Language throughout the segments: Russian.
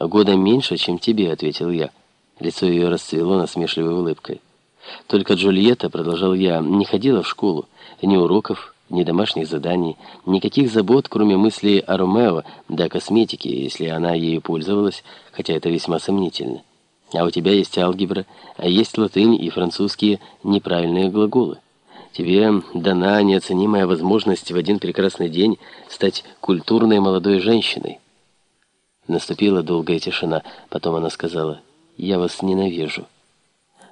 «Года меньше, чем тебе», — ответил я. Лицо ее расцвело насмешливой улыбкой. Только Джульетта, продолжал я, не ходила в школу. Ни уроков, ни домашних заданий, никаких забот, кроме мыслей о Ромео, да косметики, если она ею пользовалась, хотя это весьма сомнительно. А у тебя есть алгебра, а есть латынь и французские неправильные глаголы. Тебе дана неоценимая возможность в один прекрасный день стать культурной молодой женщиной. Наступила долгая тишина, потом она сказала «Я вас ненавижу».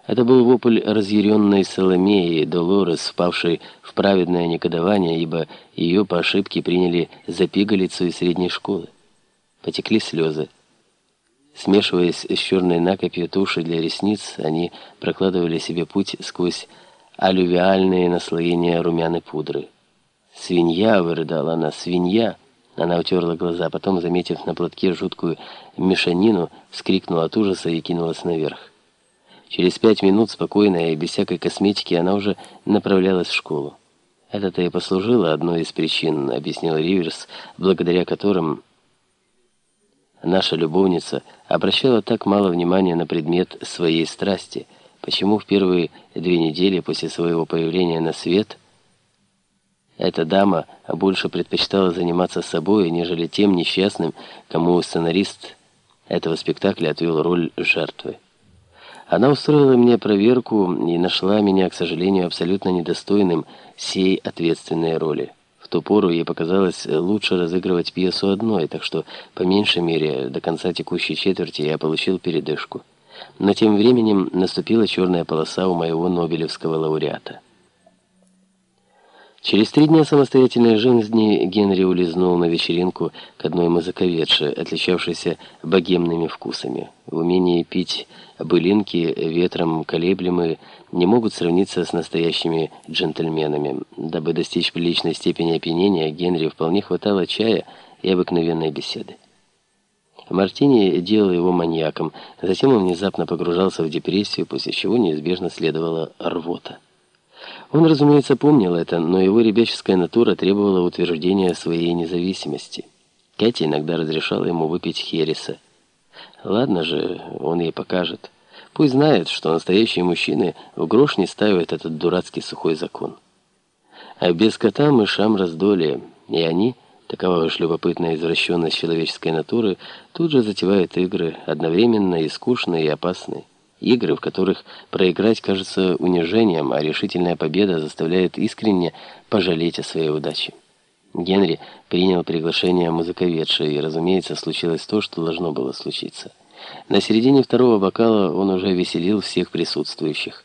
Это был вопль разъяренной Соломеи, Долорес, впавшей в праведное негодование, ибо ее по ошибке приняли за пигалицу из средней школы. Потекли слезы. Смешиваясь с черной накопью туши для ресниц, они прокладывали себе путь сквозь алювиальные наслоения румяной пудры. «Свинья!» — вырыдала она. «Свинья!» Она утерла глаза, потом, заметив на платке жуткую мешанину, вскрикнула от ужаса и кинулась наверх. Через пять минут, спокойная и без всякой косметики, она уже направлялась в школу. Это-то и послужило одной из причин, объяснил Риверс, благодаря которым наша любовница обращала так мало внимания на предмет своей страсти, почему в первые две недели после своего появления на свет эта дама больше предпочитала заниматься собой, нежели тем несчастным, кому сценарист этого спектакля отвел роль жертвы. Она устроила мне проверку и нашла меня, к сожалению, абсолютно недостойным сей ответственной роли. В ту пору ей показалось лучше разыгрывать пьесу одной, так что, по меньшей мере, до конца текущей четверти я получил передышку. Но тем временем наступила черная полоса у моего Нобелевского лауреата. Через три дня самостоятельной жизни Генри улизнул на вечеринку к одной музыковедше, отличавшейся богемными вкусами. В умении пить былинки, ветром колеблемые, не могут сравниться с настоящими джентльменами. Дабы достичь приличной степени опьянения, Генри вполне хватало чая и обыкновенной беседы. Мартини делал его маньяком, затем он внезапно погружался в депрессию, после чего неизбежно следовала рвота. Он, разумеется, помнил это, но его ребяческая натура требовала утверждения своей независимости. Кэти иногда разрешала ему выпить хереса. Ладно же, он ей покажет. Пусть знает, что настоящие мужчины в грош не ставят этот дурацкий сухой закон. А без кота мышам раздолье, и они, такова уж любопытная извращенность человеческой натуры, тут же затевают игры, одновременно и скучные, и опасные. Игры, в которых проиграть кажется унижением, а решительная победа заставляет искренне пожалеть о своей удаче. Генри принял приглашение музыковедши, и, разумеется, случилось то, что должно было случиться. На середине второго бокала он уже веселил всех присутствующих.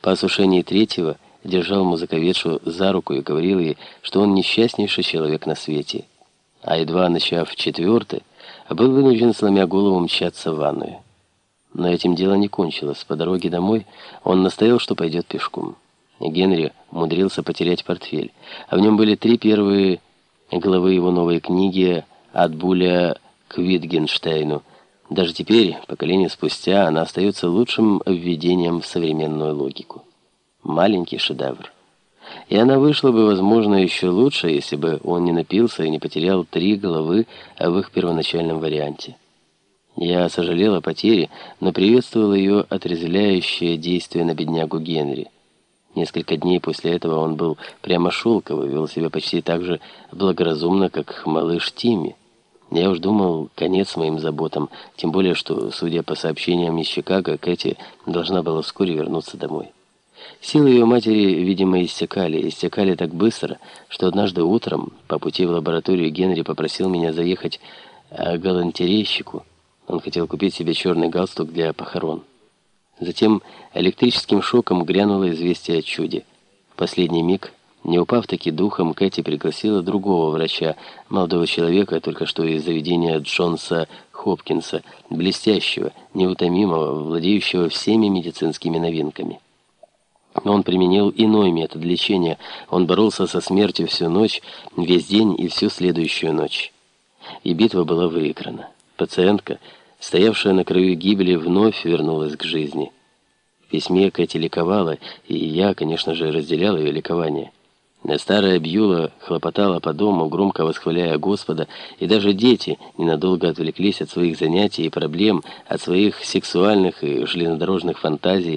По осушении третьего держал музыковедшу за руку и говорил ей, что он несчастнейший человек на свете. А едва начав четвертый, был вынужден, сломя голову, мчаться в ванную. Но этим дело не кончилось. По дороге домой он настоял, что пойдет пешком. Генри умудрился потерять портфель, а в нем были три первые главы его новой книги «От Буля к Витгенштейну». Даже теперь, поколение спустя, она остается лучшим введением в современную логику. Маленький шедевр. И она вышла бы, возможно, еще лучше, если бы он не напился и не потерял три главы в их первоначальном варианте. Я сожалел о потере, но приветствовал ее отрезвляющее действие на беднягу Генри. Несколько дней после этого он был прямо шелковый, вел себя почти так же благоразумно, как малыш Тимми. Я уж думал, конец моим заботам, тем более, что, судя по сообщениям из Чикаго, Кэти должна была вскоре вернуться домой. Силы ее матери, видимо, истекали, истекали так быстро, что однажды утром по пути в лабораторию Генри попросил меня заехать к галантерейщику, он хотел купить себе черный галстук для похорон. Затем электрическим шоком грянуло известие о чуде. В последний миг, не упав таки духом, Кэти пригласила другого врача, молодого человека, только что из заведения Джонса Хопкинса, блестящего, неутомимого, владеющего всеми медицинскими новинками. Но он применил иной метод лечения. Он боролся со смертью всю ночь, весь день и всю следующую ночь. И битва была выиграна. Пациентка стоявшая на краю гибели, вновь вернулась к жизни. В письме Кэти ликовала, и я, конечно же, разделял ее ликование. Старая Бьюла хлопотала по дому, громко восхваляя Господа, и даже дети ненадолго отвлеклись от своих занятий и проблем, от своих сексуальных и железнодорожных фантазий,